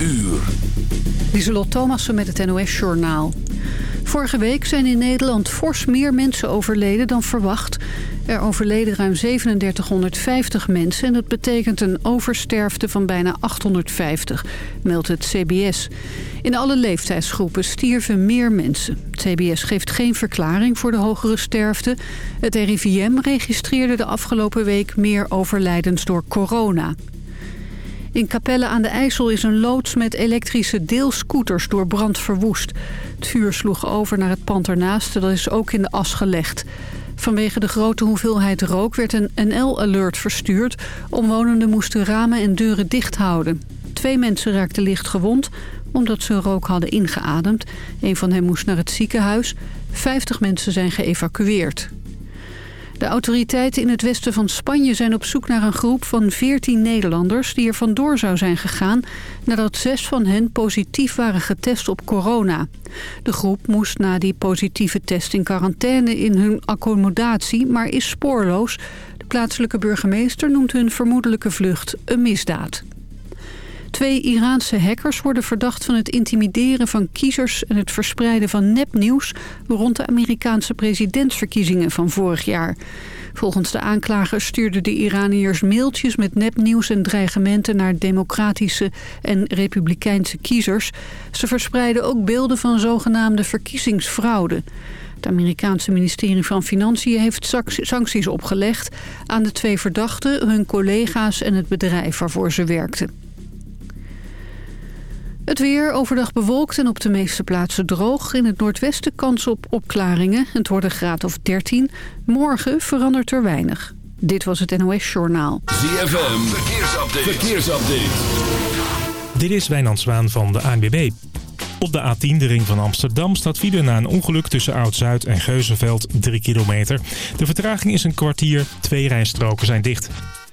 uur. Lieselot Thomassen met het NOS-journaal. Vorige week zijn in Nederland fors meer mensen overleden dan verwacht. Er overleden ruim 3750 mensen en dat betekent een oversterfte van bijna 850, meldt het CBS. In alle leeftijdsgroepen stierven meer mensen. Het CBS geeft geen verklaring voor de hogere sterfte. Het RIVM registreerde de afgelopen week meer overlijdens door corona. In Capelle aan de IJssel is een loods met elektrische deelscooters door brand verwoest. Het vuur sloeg over naar het pand ernaast, dat is ook in de as gelegd. Vanwege de grote hoeveelheid rook werd een NL-alert verstuurd. Omwonenden moesten ramen en deuren dicht houden. Twee mensen raakten licht gewond omdat ze rook hadden ingeademd. Een van hen moest naar het ziekenhuis. Vijftig mensen zijn geëvacueerd. De autoriteiten in het westen van Spanje zijn op zoek naar een groep van 14 Nederlanders die er vandoor zou zijn gegaan nadat zes van hen positief waren getest op corona. De groep moest na die positieve test in quarantaine in hun accommodatie, maar is spoorloos. De plaatselijke burgemeester noemt hun vermoedelijke vlucht een misdaad. Twee Iraanse hackers worden verdacht van het intimideren van kiezers... en het verspreiden van nepnieuws rond de Amerikaanse presidentsverkiezingen van vorig jaar. Volgens de aanklagers stuurden de Iraniërs mailtjes met nepnieuws en dreigementen... naar democratische en republikeinse kiezers. Ze verspreiden ook beelden van zogenaamde verkiezingsfraude. Het Amerikaanse ministerie van Financiën heeft sancties opgelegd... aan de twee verdachten, hun collega's en het bedrijf waarvoor ze werkten. Het weer overdag bewolkt en op de meeste plaatsen droog. In het noordwesten kans op opklaringen. Het wordt een graad of 13. Morgen verandert er weinig. Dit was het NOS Journaal. ZFM, verkeersupdate. verkeersupdate. Dit is Wijnand Zwaan van de ANWB. Op de A10, de ring van Amsterdam, staat file na een ongeluk tussen Oud-Zuid en Geuzenveld 3 kilometer. De vertraging is een kwartier, twee rijstroken zijn dicht.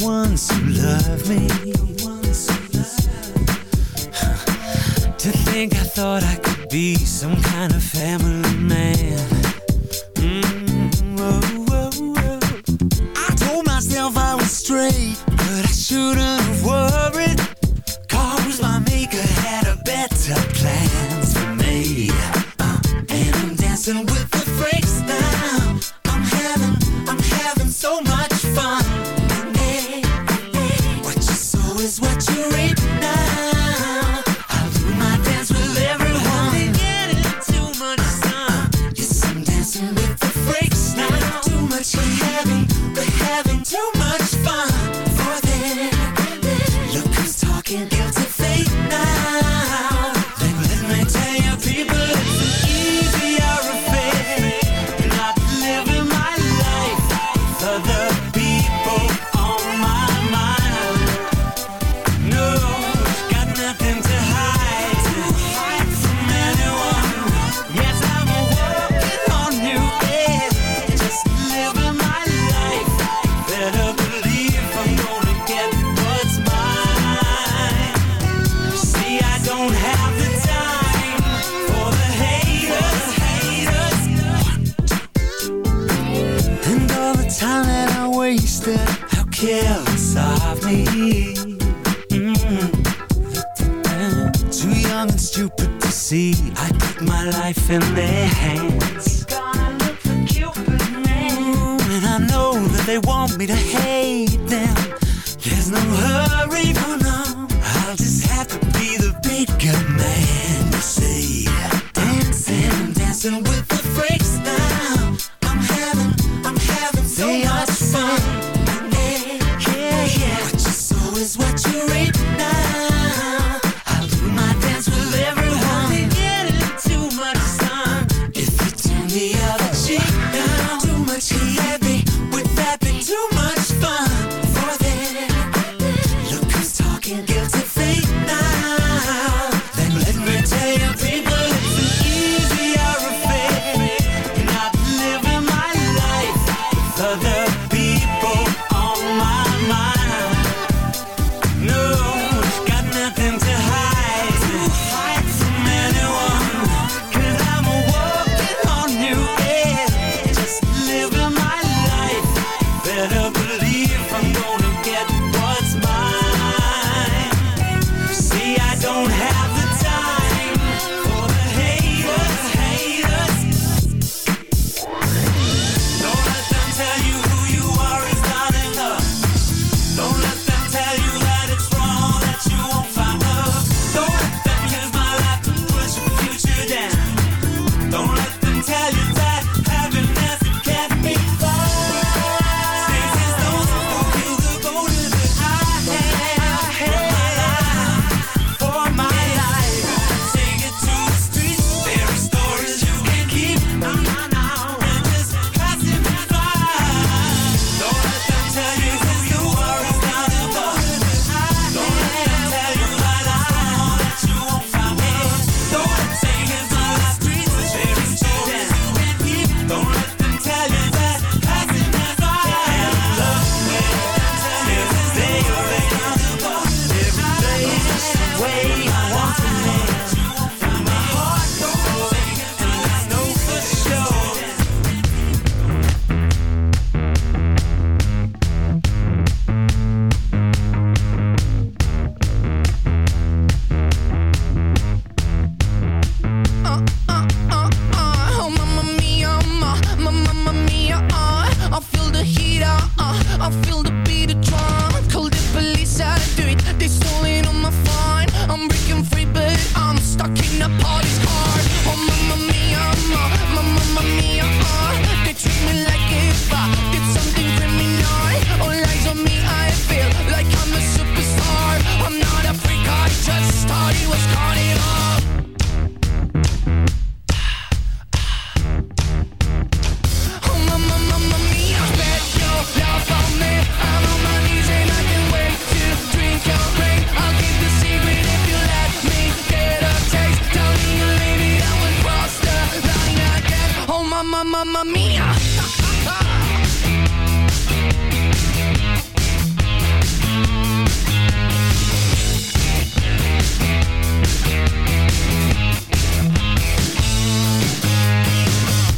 Ones who love me. To think I thought I could be some kind of family man. mamma mia!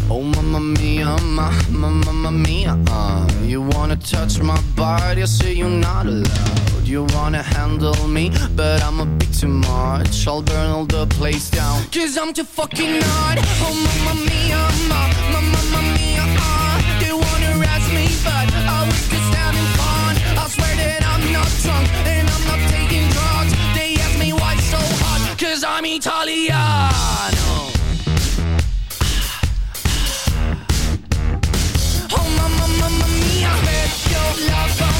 Oh mamma mia, ma, mamma mia uh, You wanna touch my body, I say you're not allowed you wanna handle me But I'm a bit too much. I'll burn all the place down Cause I'm too fucking hot. Oh mamma mia, ma, ma, mamma mia uh. They wanna arrest me but I was just having fun. I swear that I'm not drunk and I'm not taking drugs. They ask me why so hot Cause I'm Italiano Oh mamma, mamma mia, if your love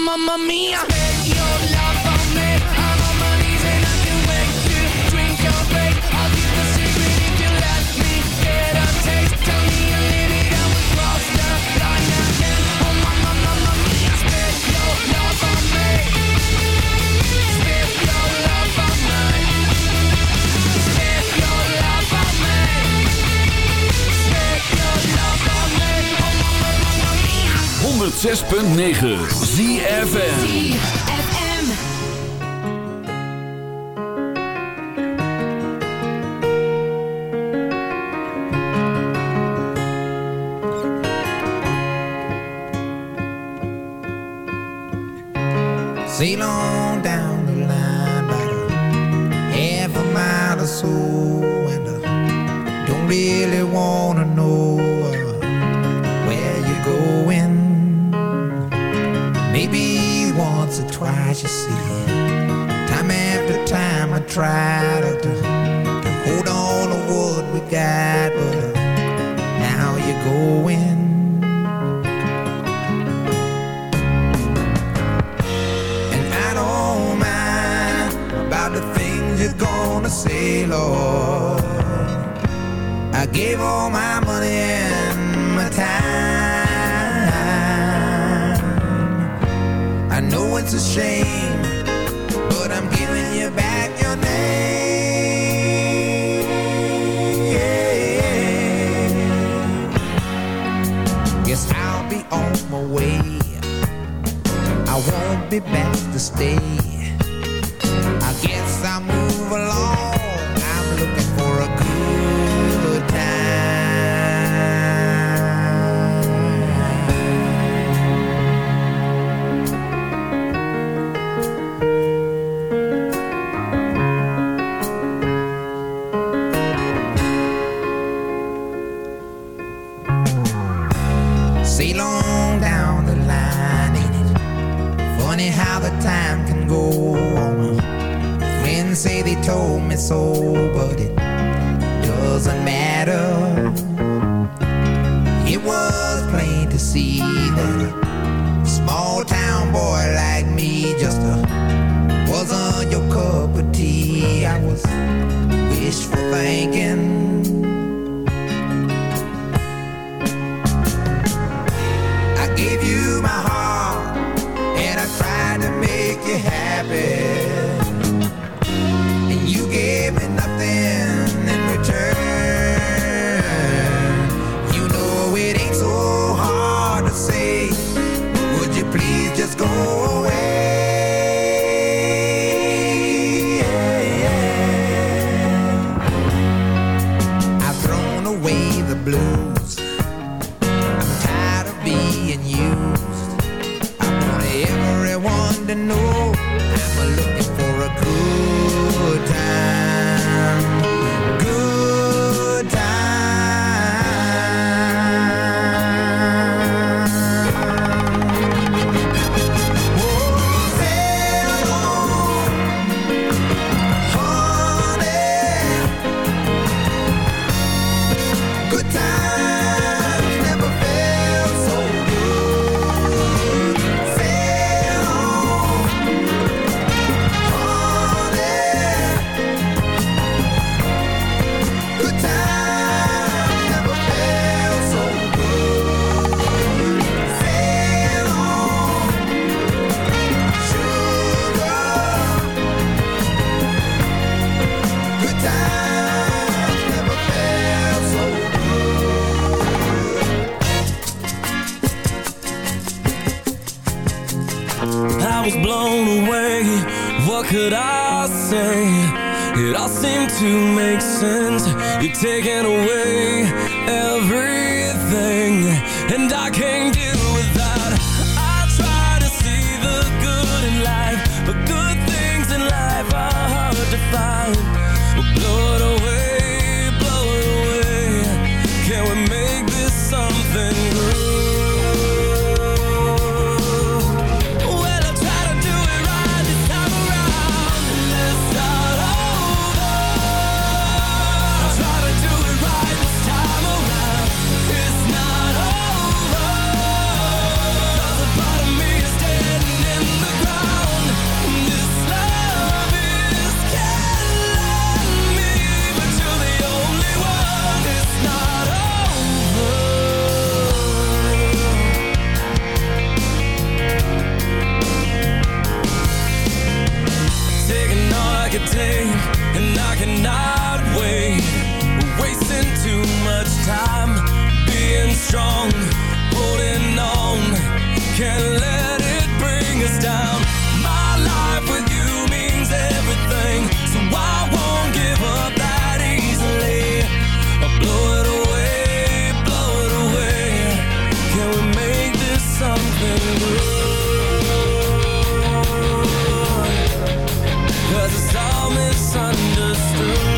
mamma mia. 106.9 ZFN soul. To make sense. You're taking away everything misunderstood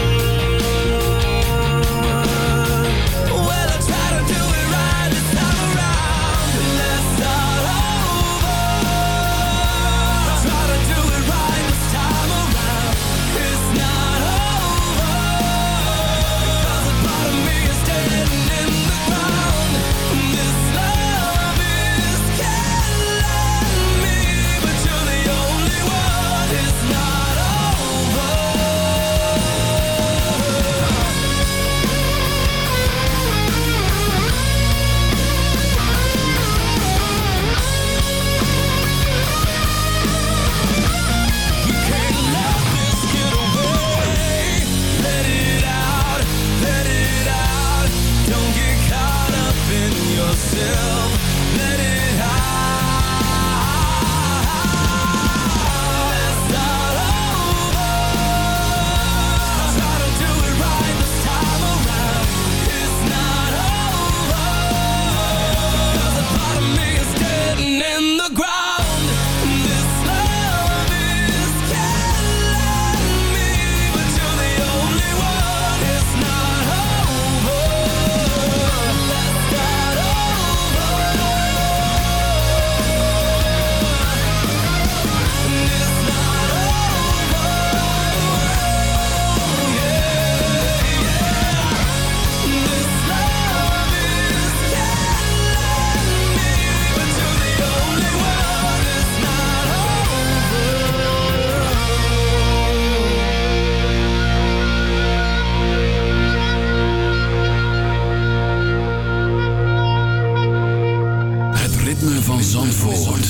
ritme van Zandvoort.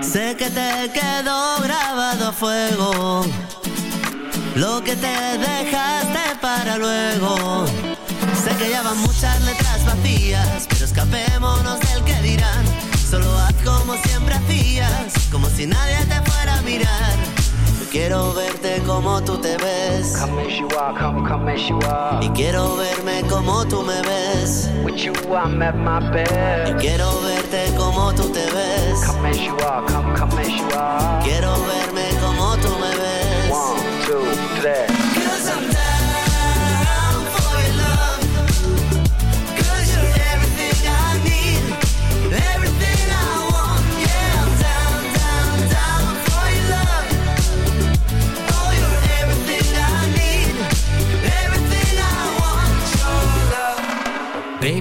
Sé que te quedó grabado a fuego. Lo que te dejaste para luego. Sé que ya van muchas letras vacías Pero escapémonos del que dirán. Solo haz como siempre hacías como si nadie te fuera a mirar. Yo quiero verte como tú te ves. Come as you are, come, come as you are. Y quiero verme como tú me ves. With you I'm at my best. Y quiero verte como tú te ves. Come as you are, come, come as you are. Quiero verme como tú me ves. One, two, three.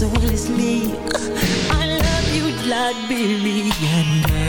soul is me. I love you, Lord, baby, and I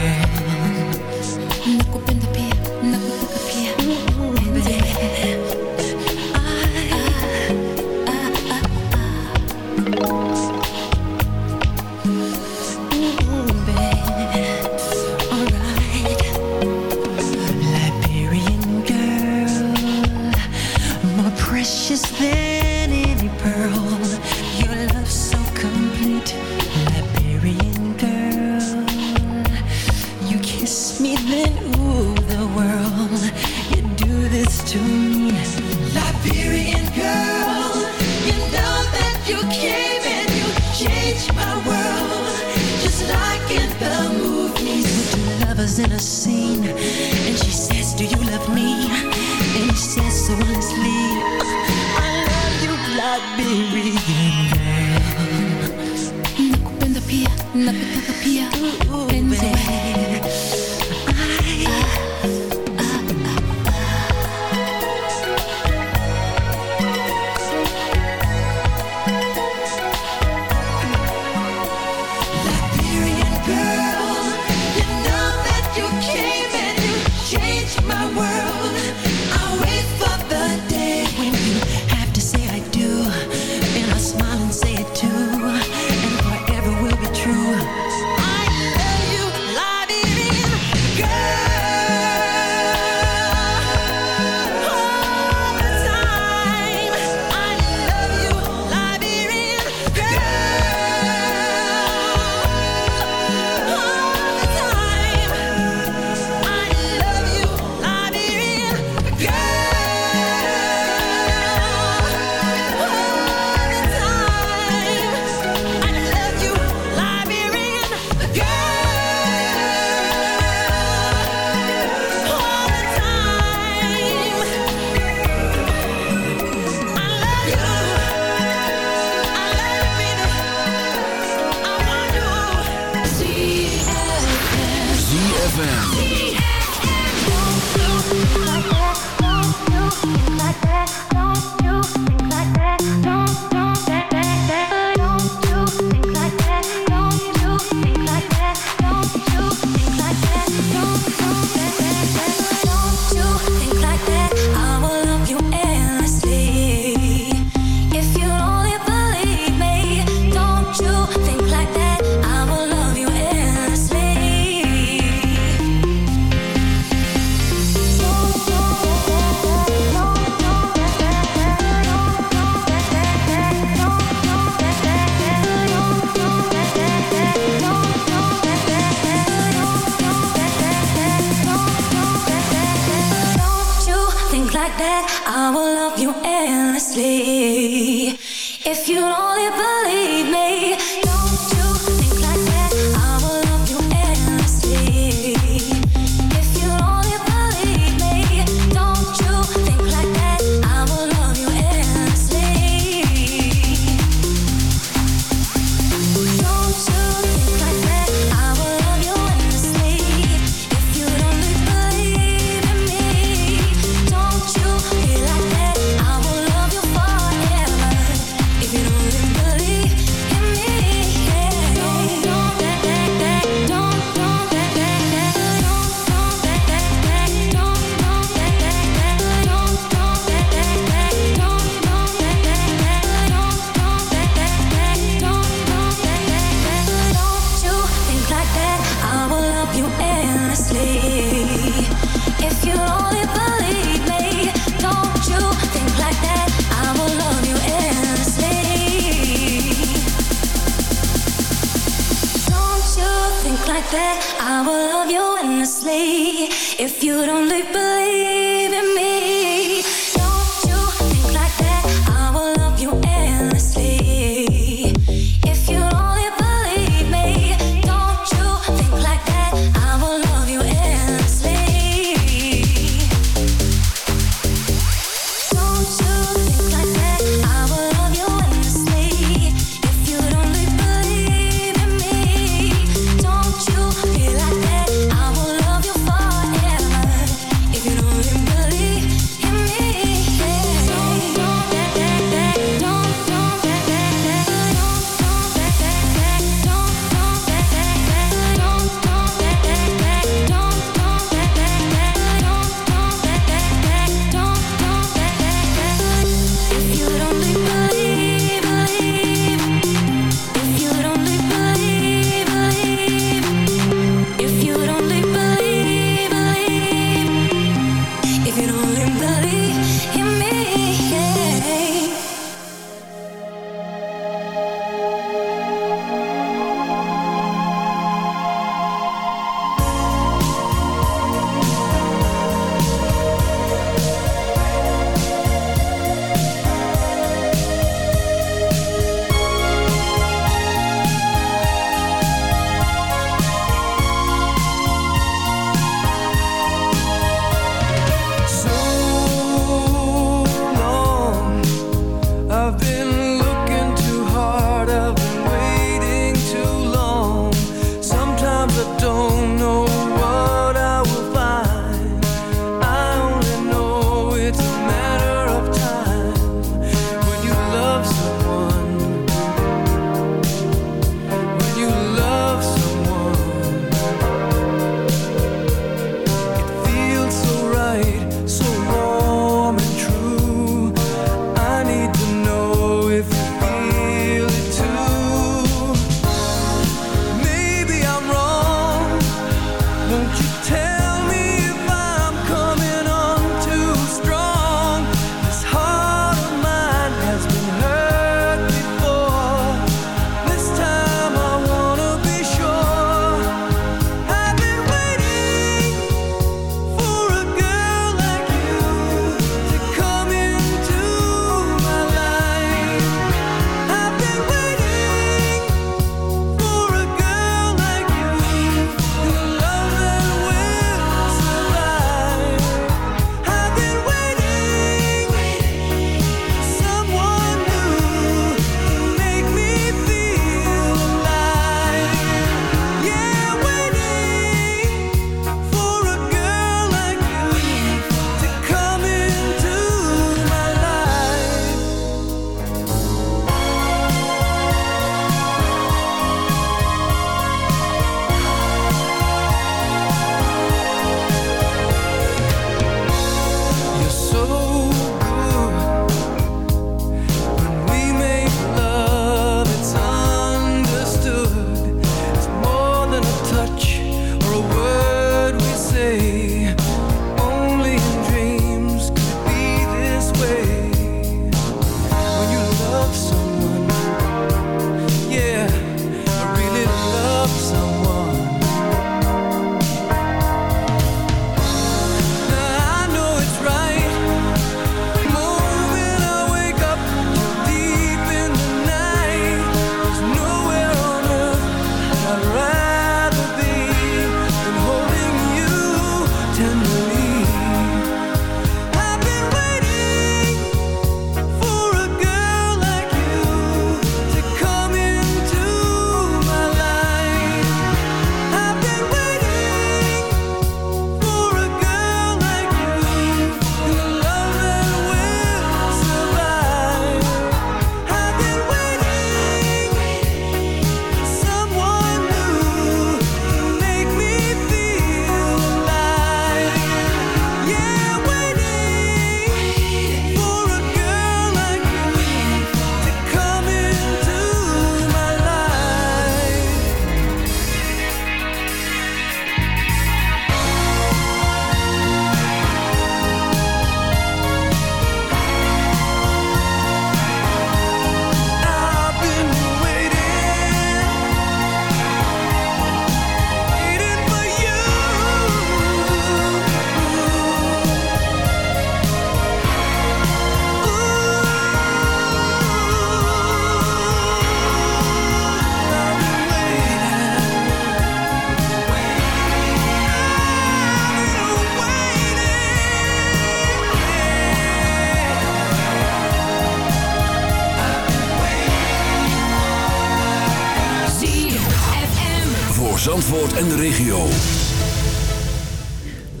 en de regio.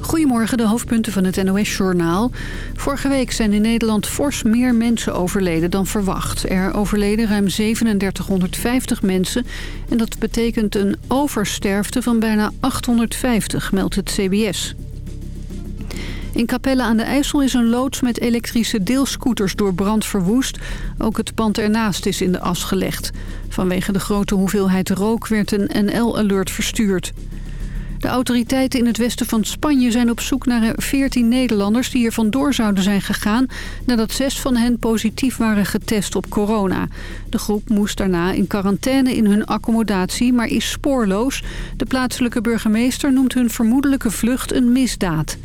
Goedemorgen, de hoofdpunten van het NOS-journaal. Vorige week zijn in Nederland fors meer mensen overleden dan verwacht. Er overleden ruim 3750 mensen en dat betekent een oversterfte van bijna 850, meldt het CBS. In Capelle aan de IJssel is een loods met elektrische deelscooters door brand verwoest. Ook het pand ernaast is in de as gelegd. Vanwege de grote hoeveelheid rook werd een NL-alert verstuurd. De autoriteiten in het westen van Spanje zijn op zoek naar 14 Nederlanders... die er vandoor zouden zijn gegaan nadat zes van hen positief waren getest op corona. De groep moest daarna in quarantaine in hun accommodatie, maar is spoorloos. De plaatselijke burgemeester noemt hun vermoedelijke vlucht een misdaad.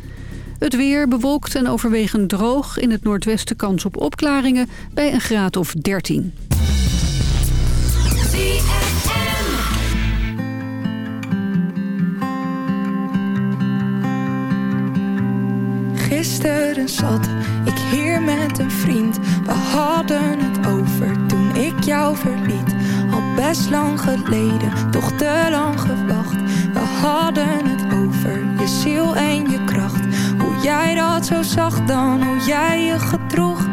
Het weer bewolkt en overwegend droog. In het noordwesten kans op opklaringen bij een graad of 13. Gisteren zat ik hier met een vriend. We hadden het over toen ik jou verliet. Al best lang geleden, toch te lang gewacht. We hadden het over je ziel en je jij dat zo zag dan, hoe jij je gedroeg.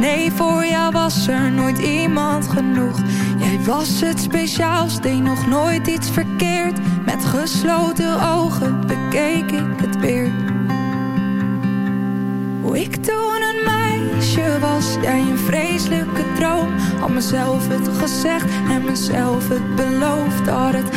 Nee, voor jou was er nooit iemand genoeg. Jij was het speciaals, deed nog nooit iets verkeerd. Met gesloten ogen bekeek ik het weer. Hoe ik toen een meisje was, jij een vreselijke droom. Had mezelf het gezegd en mezelf het beloofd. Had het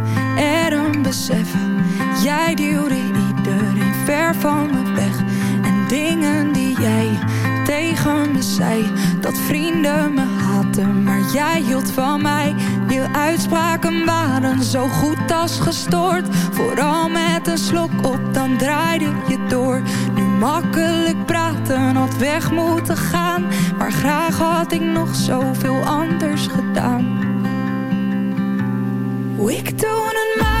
er een besef. Jij duwde iedereen ver van me weg. En dingen die jij tegen me zei. Dat vrienden me haten, maar jij hield van mij. Je uitspraken waren zo goed als gestoord. Vooral met een slok op, dan draaide je door. Nu makkelijk praten, had weg moeten gaan. Maar graag had ik nog zoveel anders gedaan. Hoe ik toen een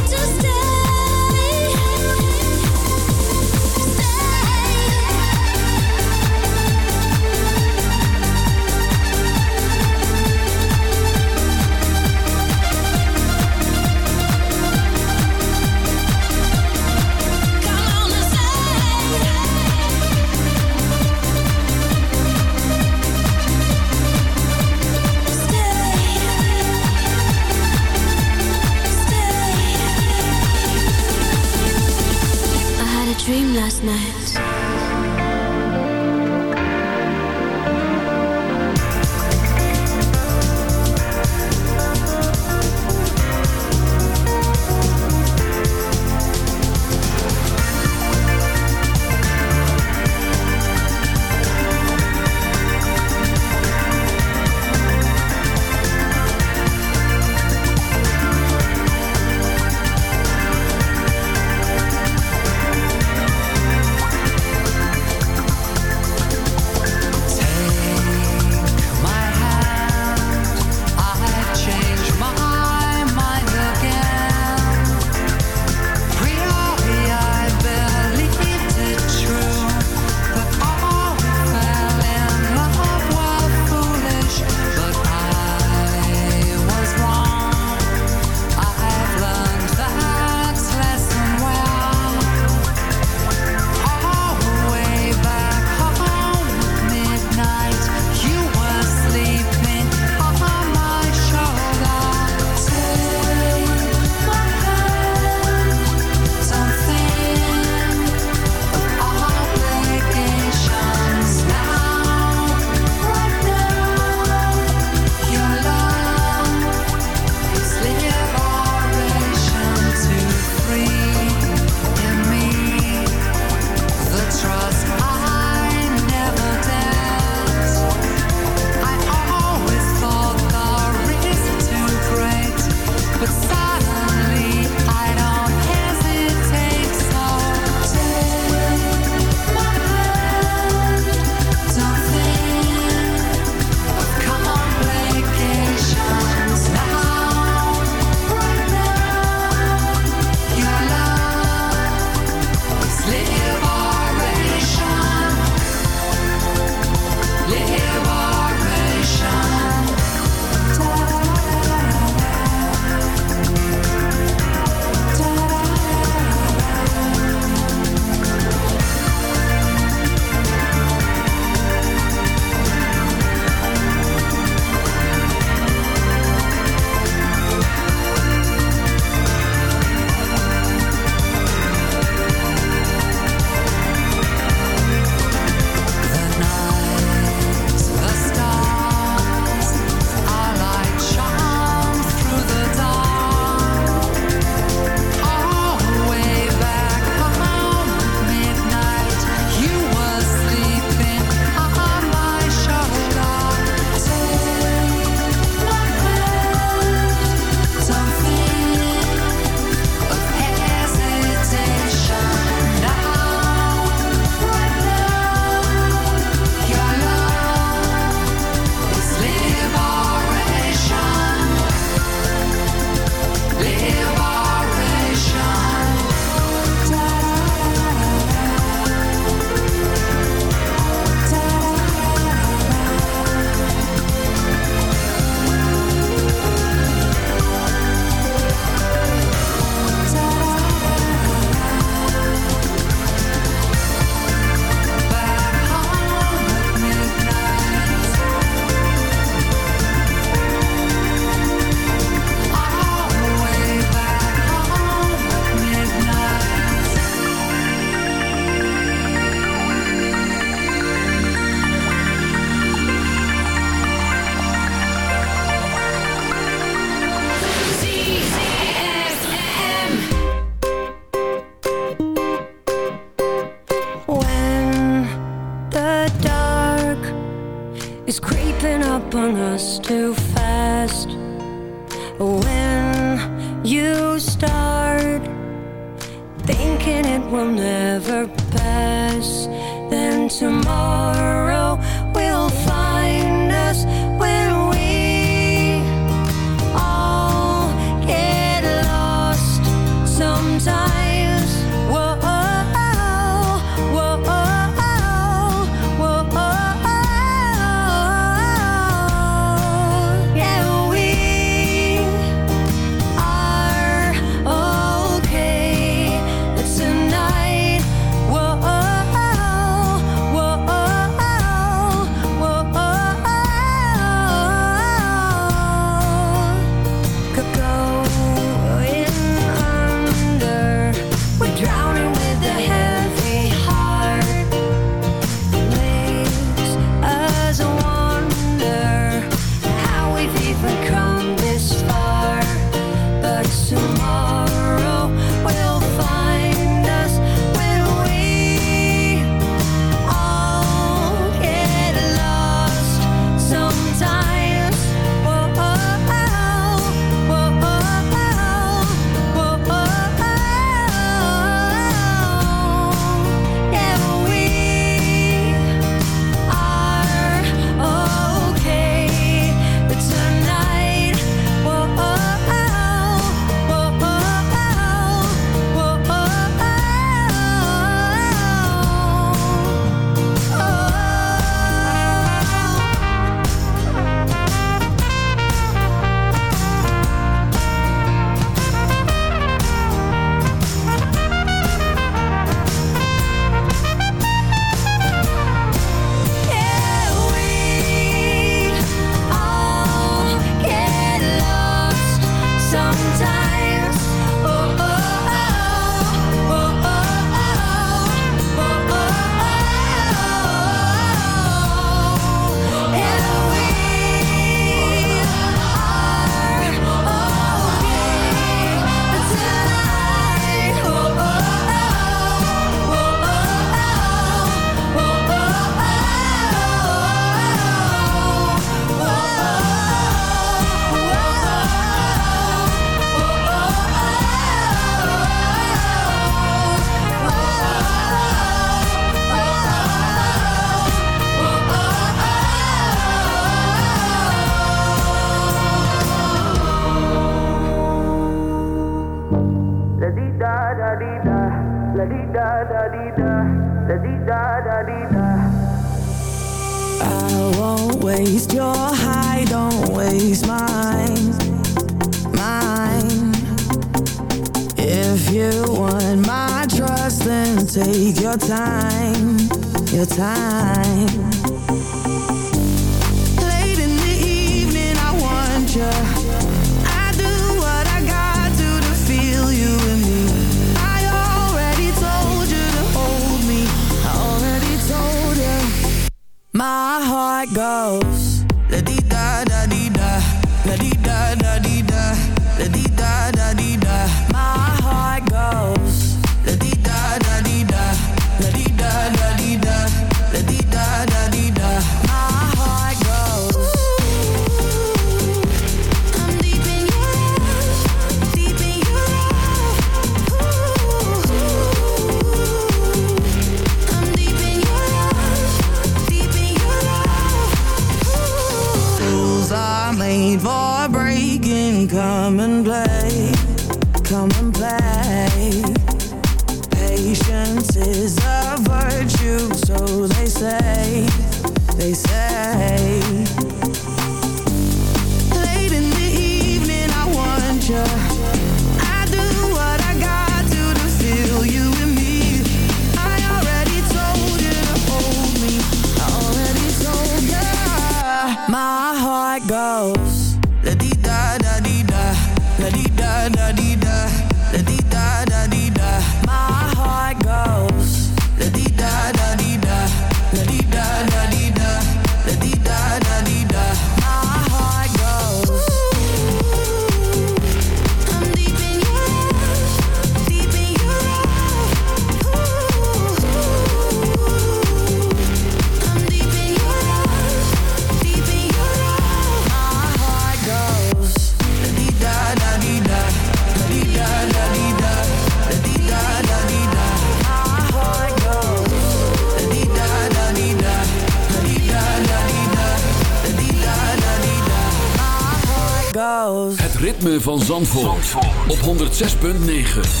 106.9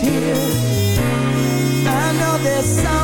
here. I know there's somebody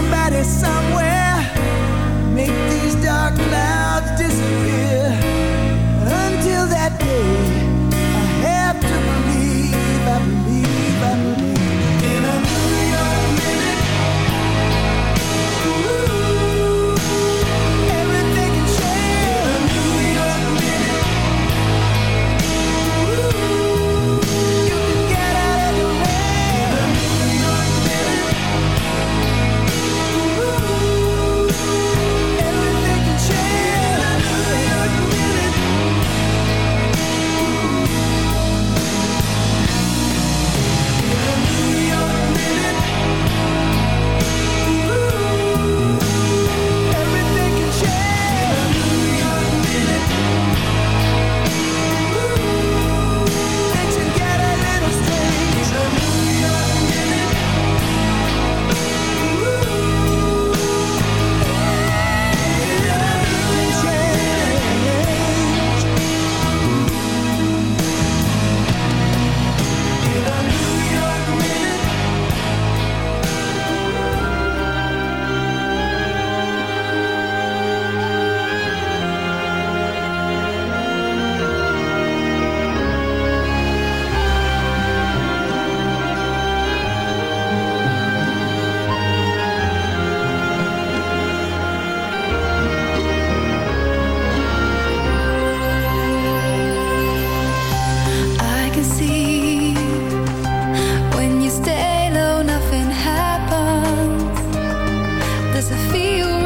feel